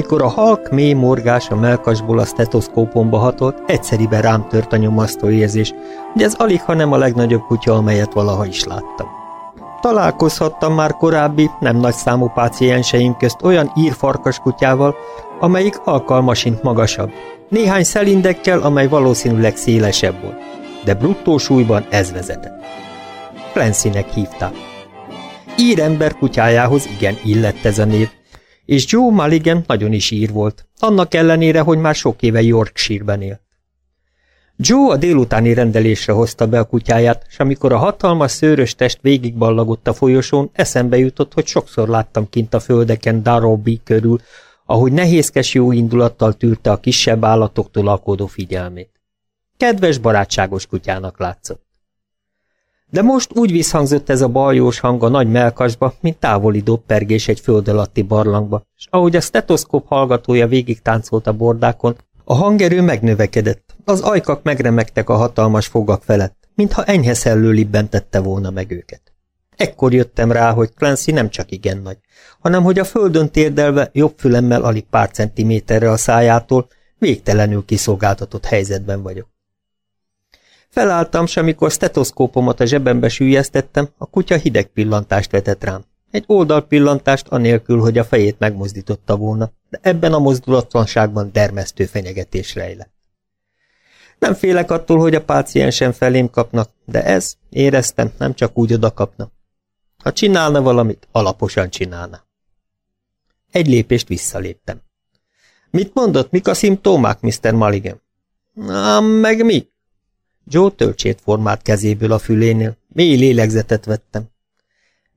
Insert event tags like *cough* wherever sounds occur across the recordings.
Amikor a halk mély morgás a melkasból a stetoszkópomba hatolt, egyszeriben rám tört a nyomasztó érzés, hogy ez alig, ha nem a legnagyobb kutya, amelyet valaha is láttam. Találkozhattam már korábbi, nem nagy számú pácienseim közt olyan írfarkas kutyával, amelyik alkalmasint magasabb, néhány szelindekkel, amely valószínűleg szélesebb volt, de bruttó súlyban ez vezetett. Clancynek hívták. Írember kutyájához igen illett ez a név, és Joe Mulligan nagyon is ír volt, annak ellenére, hogy már sok éve Yorkshire-ben élt. Joe a délutáni rendelésre hozta be a kutyáját, és amikor a hatalmas szőrös test végigballagott a folyosón, eszembe jutott, hogy sokszor láttam kint a földeken Darroby körül, ahogy nehézkes jó indulattal tűrte a kisebb állatoktól alkódó figyelmét. Kedves, barátságos kutyának látszott. De most úgy visszhangzott ez a baljós hang a nagy melkasba, mint távoli dobpergés egy föld alatti barlangba, és ahogy a stetoszkóp hallgatója végig táncolt a bordákon, a hangerő megnövekedett, az ajkak megremegtek a hatalmas fogak felett, mintha enyhe szellő libbentette volna meg őket. Ekkor jöttem rá, hogy Clancy nem csak igen nagy, hanem hogy a földön térdelve jobb fülemmel alig pár centiméterre a szájától végtelenül kiszolgáltatott helyzetben vagyok. Felálltam, s amikor stetoszkópomat a zsebembe sűjesztettem, a kutya hideg pillantást vetett rám. Egy oldalpillantást anélkül, hogy a fejét megmozdította volna, de ebben a mozdulatlanságban dermesztő fenyegetés rejlett. Nem félek attól, hogy a páciensem felém kapnak, de ez, éreztem, nem csak úgy oda kapna. Ha csinálna valamit, alaposan csinálna. Egy lépést visszaléptem. Mit mondott, mik a szimptomák, Mr. Mulligan? Na, meg mi? Joe töltsét formált kezéből a fülénél. Mély lélegzetet vettem.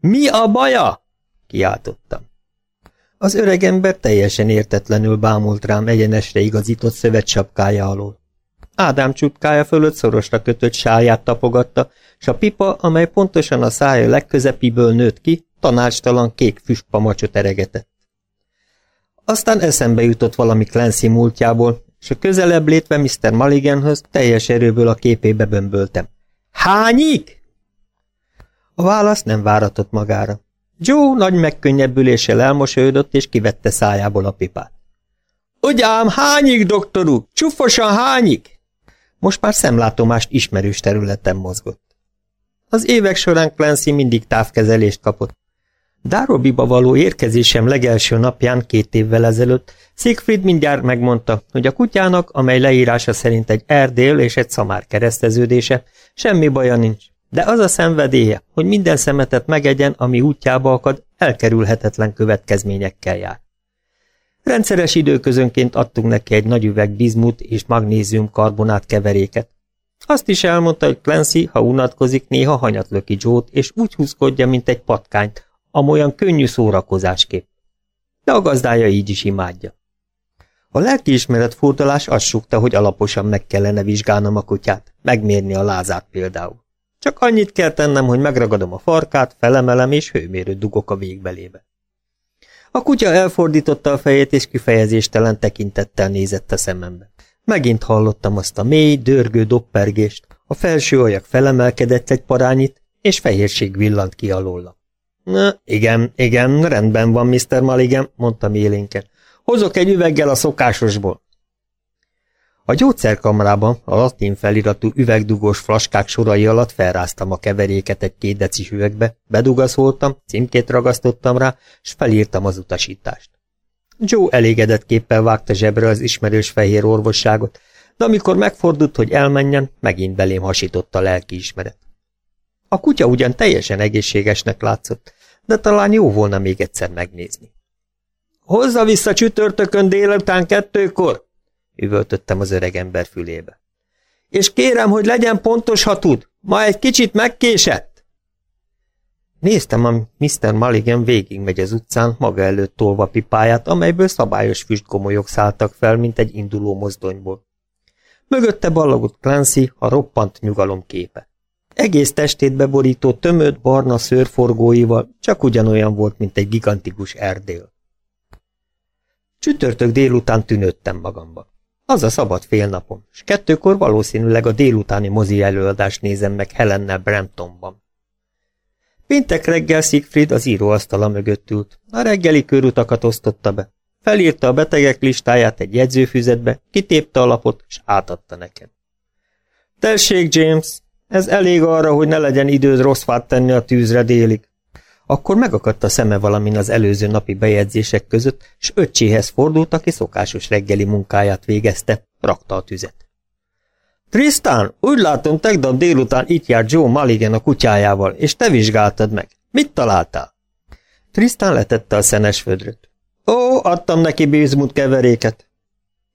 Mi a baja? kiáltottam. Az öregember teljesen értetlenül bámult rám egyenesre igazított szövetsapkája alól. Ádám csutkája fölött szorosra kötött sáját tapogatta, s a pipa, amely pontosan a szája legközepiből nőtt ki, tanácstalan kék füstpamacsot eregetett. Aztán eszembe jutott valami Clancy múltjából, és a közelebb létve Mr. Mulliganhöz teljes erőből a képébe bömböltem. Hányik? A válasz nem váratott magára. Joe nagy megkönnyebbüléssel elmosődött, és kivette szájából a pipát. Ugyám, hányik, doktorú? Csufosan hányik? Most már szemlátomást ismerős területen mozgott. Az évek során Clancy mindig távkezelést kapott. Darobiba való érkezésem legelső napján két évvel ezelőtt Siegfried mindjárt megmondta, hogy a kutyának, amely leírása szerint egy erdél és egy szamár kereszteződése, semmi baja nincs, de az a szenvedélye, hogy minden szemetet megegyen, ami útjába akad, elkerülhetetlen következményekkel jár. Rendszeres időközönként adtunk neki egy nagy üveg bizmut és magnézium karbonát keveréket. Azt is elmondta, hogy Clancy, ha unatkozik, néha hanyat löki joe és úgy húzkodja, mint egy patkányt, amolyan könnyű szórakozáskép. De a gazdája így is imádja. A lelkiismeret furdalás azt sukta, hogy alaposan meg kellene vizsgálnom a kutyát, megmérni a lázát például. Csak annyit kell tennem, hogy megragadom a farkát, felemelem és hőmérőt dugok a végbelébe. A kutya elfordította a fejét, és kifejezéstelen tekintettel nézett a szemembe. Megint hallottam azt a mély, dörgő doppergést, a felső ajak felemelkedett egy parányit, és fehérség villant ki alóla. Na, igen, igen, rendben van, Mr. Mulligan, mondta élénken. Hozok egy üveggel a szokásosból. A gyógyszerkamrában a latin feliratú üvegdugós flaskák sorai alatt felráztam a keveréket egy két decis üvegbe, bedugaszoltam, címkét ragasztottam rá, és felírtam az utasítást. Joe elégedett képpel vágta zsebre az ismerős fehér orvosságot, de amikor megfordult, hogy elmenjen, megint belém hasított a lelkiismeret. A kutya ugyan teljesen egészségesnek látszott, de talán jó volna még egyszer megnézni. Hozza vissza csütörtökön délután kettőkor, üvöltöttem az öreg ember fülébe. És kérem, hogy legyen pontos, ha tud. Ma egy kicsit megkésett. Néztem, a Mr. Mulligan végigmegy az utcán, maga előtt tolva pipáját, amelyből szabályos füstgomolyok szálltak fel, mint egy induló mozdonyból. Mögötte ballagott Clancy, a roppant nyugalom képe. Egész testét beborító tömött barna szőrforgóival csak ugyanolyan volt, mint egy gigantikus erdél. Csütörtök délután tűnődtem magamba. Az a szabad félnapom, és kettőkor valószínűleg a délutáni mozi előadást nézem meg Helennel Bramptonban. Péntek reggel Siegfried az íróasztala mögött ült, a reggeli körutakat osztotta be. felírta a betegek listáját egy jegyzőfüzetbe, kitépte a lapot, és átadta nekem. Tessék, James, ez elég arra, hogy ne legyen időd rossz fát tenni a tűzre délig. Akkor megakadt a szeme valamin az előző napi bejegyzések között, s öccséhez fordult, aki szokásos reggeli munkáját végezte, rakta a tüzet. Tristan, úgy látom, tegnap délután itt járt Joe Mulligan a kutyájával, és te vizsgáltad meg. Mit találtál? Tristan letette a szenes födröt. Ó, adtam neki bízmut keveréket.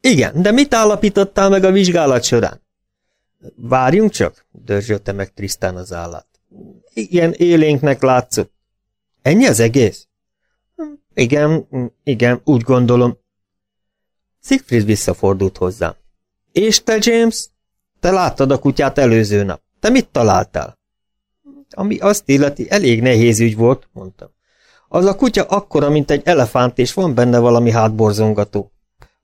Igen, de mit állapítottál meg a vizsgálat során? Várjunk csak, dörzsölte meg Tristan az állát. Igen, élénknek látszott. Ennyi az egész? Igen, igen, úgy gondolom. Siegfried visszafordult hozzám. És te, James? Te láttad a kutyát előző nap. Te mit találtál? Ami azt illeti, elég nehéz ügy volt, mondtam. Az a kutya akkora, mint egy elefánt, és van benne valami hátborzongató.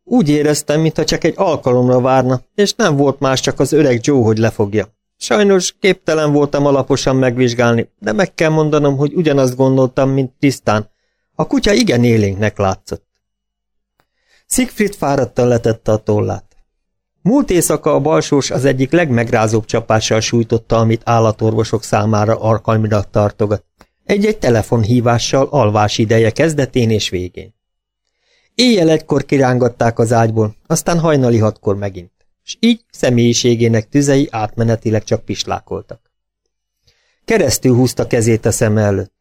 Úgy éreztem, mintha csak egy alkalomra várna, és nem volt más, csak az öreg Joe, hogy lefogja. Sajnos képtelen voltam alaposan megvizsgálni, de meg kell mondanom, hogy ugyanazt gondoltam, mint tisztán. A kutya igen élénknek látszott. Siegfried fáradtan letette a tollát. Múlt éjszaka a balsós az egyik legmegrázóbb csapással sújtotta, amit állatorvosok számára alkalmira tartogat. Egy-egy telefonhívással alvás ideje kezdetén és végén. Éjjel egykor kirángatták az ágyból, aztán hajnali hatkor megint, és így személyiségének tüzei átmenetileg csak pislákoltak. Keresztül húzta kezét a szem előtt.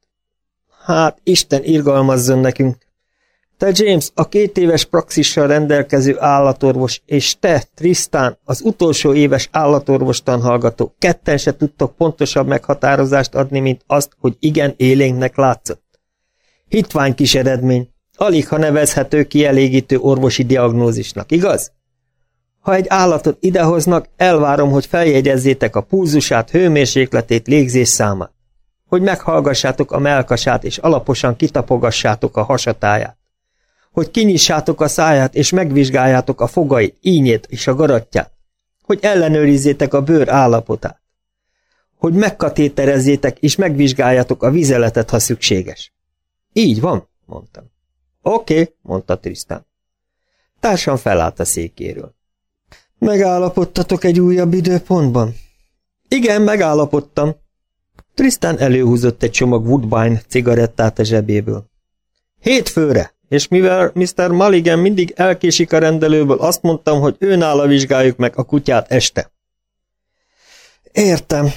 Hát, Isten irgalmazzon nekünk, te, James, a két éves praxissal rendelkező állatorvos, és te, Tristan, az utolsó éves állatorvostan hallgató, ketten se tudtok pontosabb meghatározást adni, mint azt, hogy igen élénknek látszott. Hitvány kis eredmény, alig ha nevezhető kielégítő orvosi diagnózisnak, igaz? Ha egy állatot idehoznak, elvárom, hogy feljegyezzétek a púzusát, hőmérsékletét, légzés számát. Hogy meghallgassátok a melkasát, és alaposan kitapogassátok a hasatáját hogy kinyissátok a száját, és megvizsgáljátok a fogait, ínyét és a garatját, hogy ellenőrizzétek a bőr állapotát, hogy megkatéterezzétek és megvizsgáljátok a vizeletet, ha szükséges. Így van, mondtam. Oké, mondta Tristan. Társam felállt a székéről. Megállapodtatok egy újabb időpontban? Igen, megállapodtam. Tristan előhúzott egy csomag Woodbine cigarettát a zsebéből. Hétfőre, és mivel Mr. Mulligan mindig elkésik a rendelőből, azt mondtam, hogy őnála vizsgáljuk meg a kutyát este. Értem.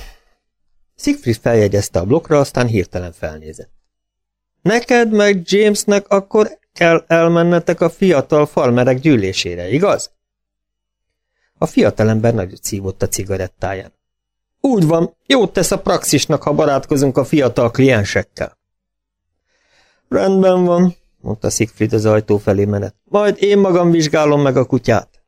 Siegfried feljegyezte a blokkra, aztán hirtelen felnézett. Neked meg Jamesnek akkor kell elmennetek a fiatal farmerek gyűlésére, igaz? A fiatalember nagyot szívott a cigarettáján. Úgy van, jót tesz a praxisnak, ha barátkozunk a fiatal kliensekkel. Rendben van, mondta Siegfried az ajtó felé menet. Majd én magam vizsgálom meg a kutyát.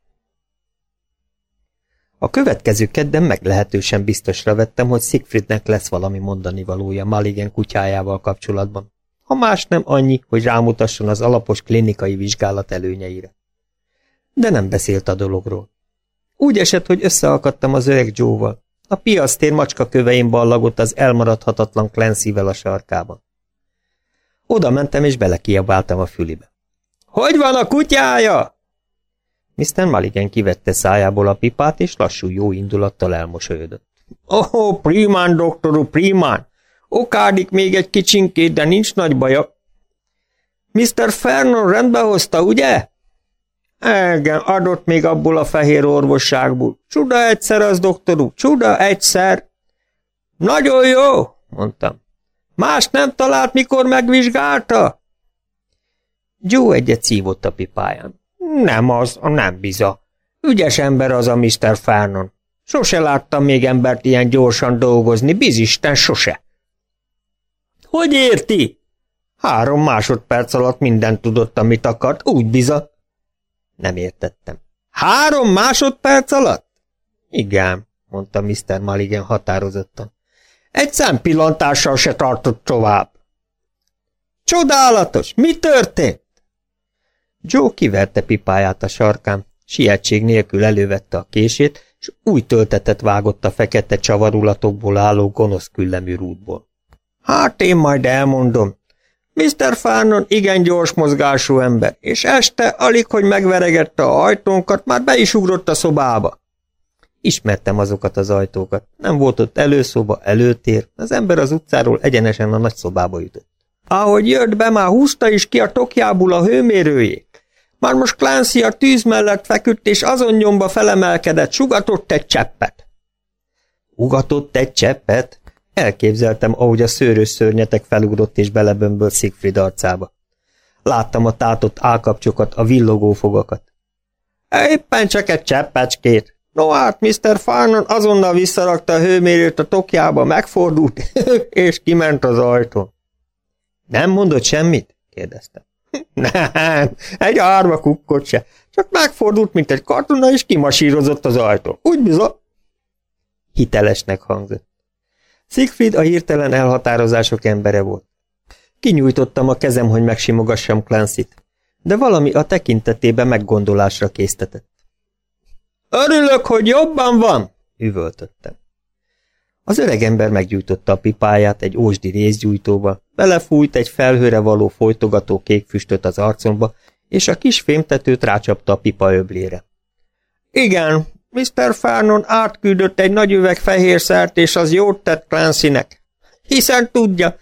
A következő kedden meglehetősen biztosra vettem, hogy Siegfriednek lesz valami mondani valója Maligen kutyájával kapcsolatban. Ha más nem annyi, hogy rámutasson az alapos klinikai vizsgálat előnyeire. De nem beszélt a dologról. Úgy esett, hogy összeakadtam az öreg Joe-val. A piasztér macska kövein ballagott az elmaradhatatlan Clancy-vel a sarkában. Oda mentem és belekiabáltam a fülibe. Hogy van a kutyája? Mr. Maligen kivette szájából a pipát, és lassú jó indulattal elmosolyodott. Oh, primán, doktorú, primán! Okádik még egy kicsinkét, de nincs nagy baja. Mr. Fernon rendbe hozta, ugye? Igen, adott még abból a fehér orvosságból. Csuda egyszer az, doktorú, csuda egyszer. Nagyon jó, mondtam. Más nem talált, mikor megvizsgálta? Joe egyet szívott a pipáján. Nem az, nem biza. Ügyes ember az a Mr. Farnon. Sose láttam még embert ilyen gyorsan dolgozni, bizisten sose. Hogy érti? Három másodperc alatt mindent tudott, amit akart, úgy biza. Nem értettem. Három másodperc alatt? Igen, mondta Mr. Maligen határozottan. Egy szempillantással se tartott tovább. Csodálatos! Mi történt? Joe kiverte pipáját a sarkán, sietség nélkül elővette a kését, és új töltetet vágott a fekete csavarulatokból álló gonosz küllemű rútból. Hát én majd elmondom. Mr. Farnon igen gyors mozgású ember, és este alig, hogy megveregette a ajtónkat, már be is ugrott a szobába. Ismertem azokat az ajtókat. Nem volt ott előszoba, előtér, az ember az utcáról egyenesen a nagy szobába jutott. Ahogy jött be, már húzta is ki a tokjából a hőmérőjét. Már most Clancy a tűz mellett feküdt, és azon nyomba felemelkedett, sugatott egy cseppet. Ugatott egy cseppet? Elképzeltem, ahogy a szőrös szörnyetek felugrott és belebömbölt Siegfried arcába. Láttam a tátott állkapcsokat, a villogó fogakat. Éppen csak egy cseppecskét. No hát, Mr. Farnon azonnal visszarakta a hőmérőt a tokjába, megfordult, *laughs* és kiment az ajtón. Nem mondott semmit? kérdeztem. *laughs* Nem, egy árva kukkot se. Csak megfordult, mint egy katona, és kimasírozott az ajtó. Úgy bizony. Hitelesnek hangzott. Siegfried a hirtelen elhatározások embere volt. Kinyújtottam a kezem, hogy megsimogassam Clancy-t, de valami a tekintetében meggondolásra késztetett. Örülök, hogy jobban van, üvöltöttem. Az öregember meggyújtotta a pipáját egy ósdi részgyújtóba, belefújt egy felhőre való folytogató kék füstöt az arcomba, és a kis fémtetőt rácsapta a pipa öblére. Igen, Mr. Farnon átküldött egy nagy üveg fehér szert, és az jót tett Clancynek. Hiszen tudja,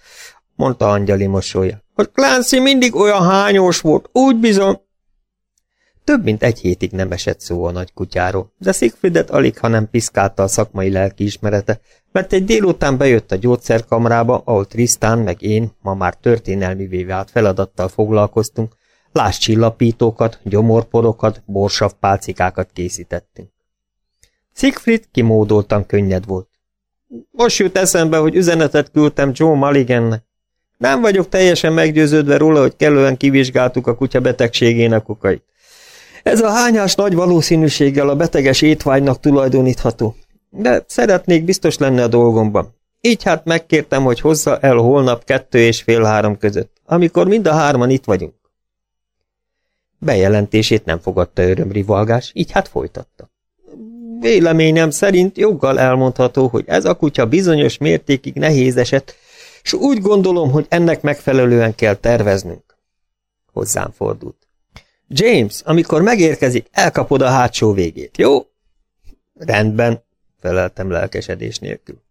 mondta angyali mosolya, hogy Clancy mindig olyan hányós volt, úgy bizony. Több mint egy hétig nem esett szó a nagy kutyáról, de Siegfriedet alig, hanem piszkálta a szakmai lelkiismerete, mert egy délután bejött a gyógyszerkamrába, ahol Trisztán meg én ma már történelmi vált feladattal foglalkoztunk, láscsillapítókat, gyomorporokat, borsav pálcikákat készítettünk. Siegfried kimódoltan könnyed volt. Most jut eszembe, hogy üzenetet küldtem Joe Mulligannek. Nem vagyok teljesen meggyőződve róla, hogy kellően kivizsgáltuk a kutya betegségének okait. Ez a hányás nagy valószínűséggel a beteges étvágynak tulajdonítható, de szeretnék biztos lenne a dolgomban. Így hát megkértem, hogy hozza el holnap kettő és fél három között, amikor mind a hárman itt vagyunk. Bejelentését nem fogadta örömrivalgás, így hát folytatta. Véleményem szerint joggal elmondható, hogy ez a kutya bizonyos mértékig nehéz eset, és úgy gondolom, hogy ennek megfelelően kell terveznünk. Hozzám fordult. James, amikor megérkezik, elkapod a hátsó végét, jó? Rendben, feleltem lelkesedés nélkül.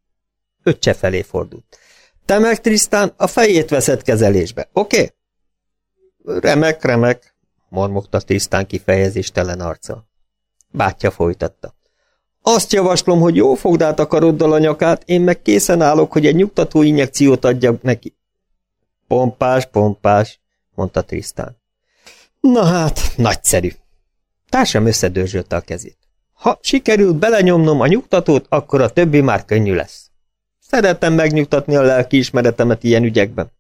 Öccse felé fordult. Te meg, Trisztán, a fejét veszed kezelésbe, oké? Okay? Remek, remek, mormogta Trisztán kifejezéstelen arccal. Bátya folytatta. Azt javaslom, hogy jó fogd át a karoddal a nyakát, én meg készen állok, hogy egy nyugtató injekciót adjak neki. Pompás, pompás, mondta Trisztán. Na hát, nagyszerű. Társam összedörzsölte a kezét. Ha sikerült belenyomnom a nyugtatót, akkor a többi már könnyű lesz. Szeretem megnyugtatni a lelkiismeretemet ilyen ügyekben.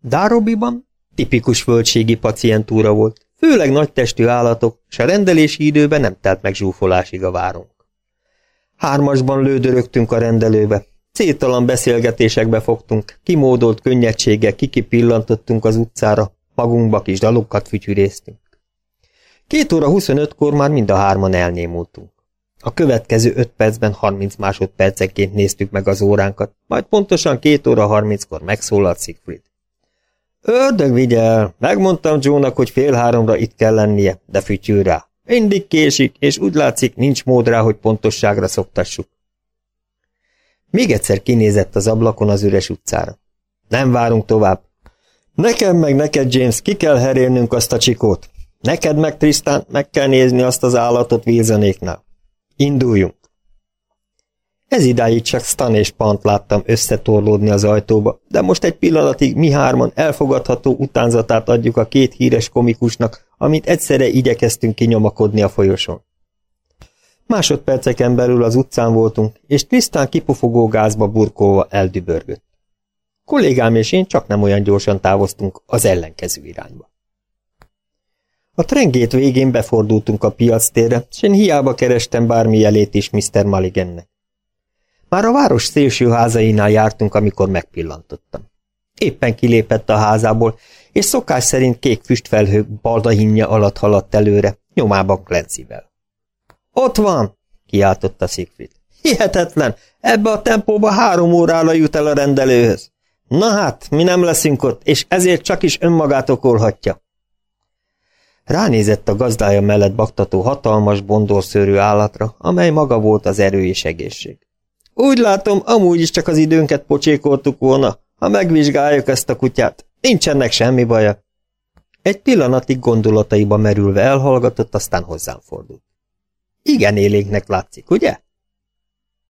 Dárobiban tipikus földségi pacientúra volt, főleg nagy testű állatok, s a rendelési időben nem telt meg zsúfolásig a várunk. Hármasban lődörögtünk a rendelőbe, céltalan beszélgetésekbe fogtunk, kimódolt könnyedséggel kikipillantottunk az utcára, magunkba kis dalokat fütyűréztünk. Két óra 25-kor már mind a hárman elnémultunk. A következő öt percben 30 másodpercenként néztük meg az óránkat, majd pontosan két óra 30-kor megszólalt Siegfried. Ördög vigyel, megmondtam Jónak, hogy fél háromra itt kell lennie, de fütyül rá. Mindig késik, és úgy látszik, nincs mód rá, hogy pontosságra szoktassuk. Még egyszer kinézett az ablakon az üres utcára. Nem várunk tovább. Nekem meg neked, James, ki kell herélnünk azt a csikót. Neked meg, Tristan, meg kell nézni azt az állatot vízanéknál. Induljunk! Ez idáig csak Stan és Pant láttam összetorlódni az ajtóba, de most egy pillanatig mi hárman elfogadható utánzatát adjuk a két híres komikusnak, amit egyszerre igyekeztünk kinyomakodni a folyosón. Másodperceken belül az utcán voltunk, és Tristan kipufogó gázba burkolva eldübörgött. Kollégám és én csak nem olyan gyorsan távoztunk az ellenkező irányba. A trengét végén befordultunk a piac térre, és én hiába kerestem bármi jelét is Mr. Mulligannek. Már a város szélső házainál jártunk, amikor megpillantottam. Éppen kilépett a házából, és szokás szerint kék füstfelhő baldahinja alatt haladt előre, nyomában Clancyvel. Ott van! kiáltotta Siegfried. Hihetetlen! Ebbe a tempóba három órára jut el a rendelőhöz. Na hát, mi nem leszünk ott, és ezért csak is önmagát okolhatja. Ránézett a gazdája mellett baktató hatalmas bondorszőrű állatra, amely maga volt az erő és egészség. Úgy látom, amúgy is csak az időnket pocsékoltuk volna, ha megvizsgáljuk ezt a kutyát. Nincsenek semmi baja. Egy pillanatig gondolataiba merülve elhallgatott, aztán hozzám fordult. Igen élénknek látszik, ugye?